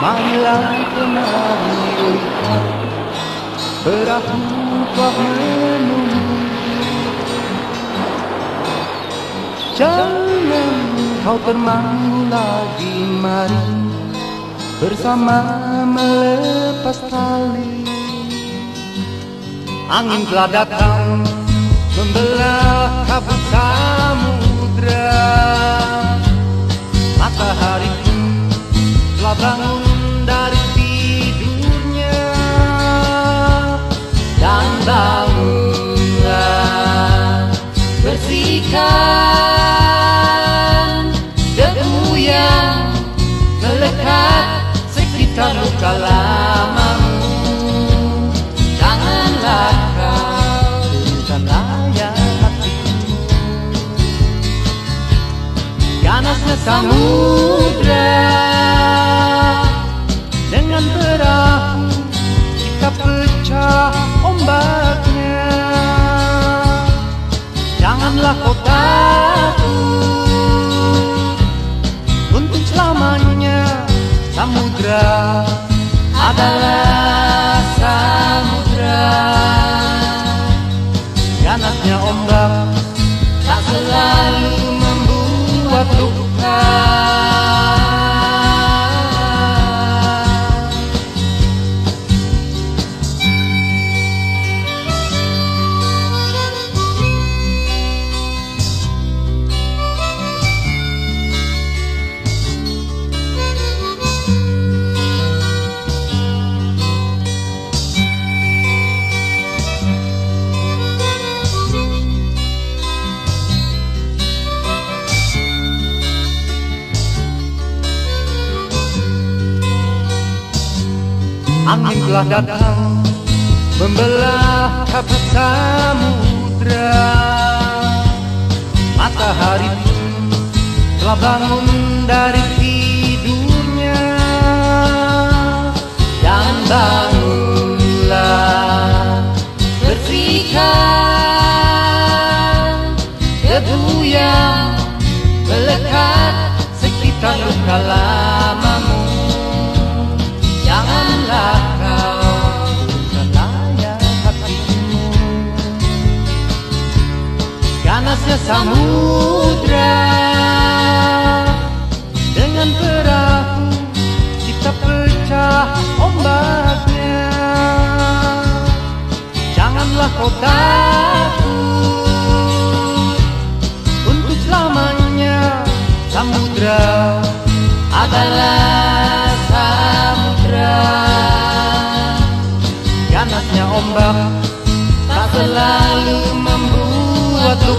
Marilah kemari lihat Perahu Jangan kau termangu lagi mari Bersama melepas tali. Angin telah datang Membelah kabut Ganasnya samudra Dengan perahu kita pecah ombaknya Janganlah kau takut do Angin telah datang Membelah kabut samudra Matahari pun telah bangun dari tidurnya. Dan bangunlah Bersihkan debu yang melekat sekitar luka Ganasnya samudra Dengan perahu kita pecah ombaknya. Janganlah kau takut modo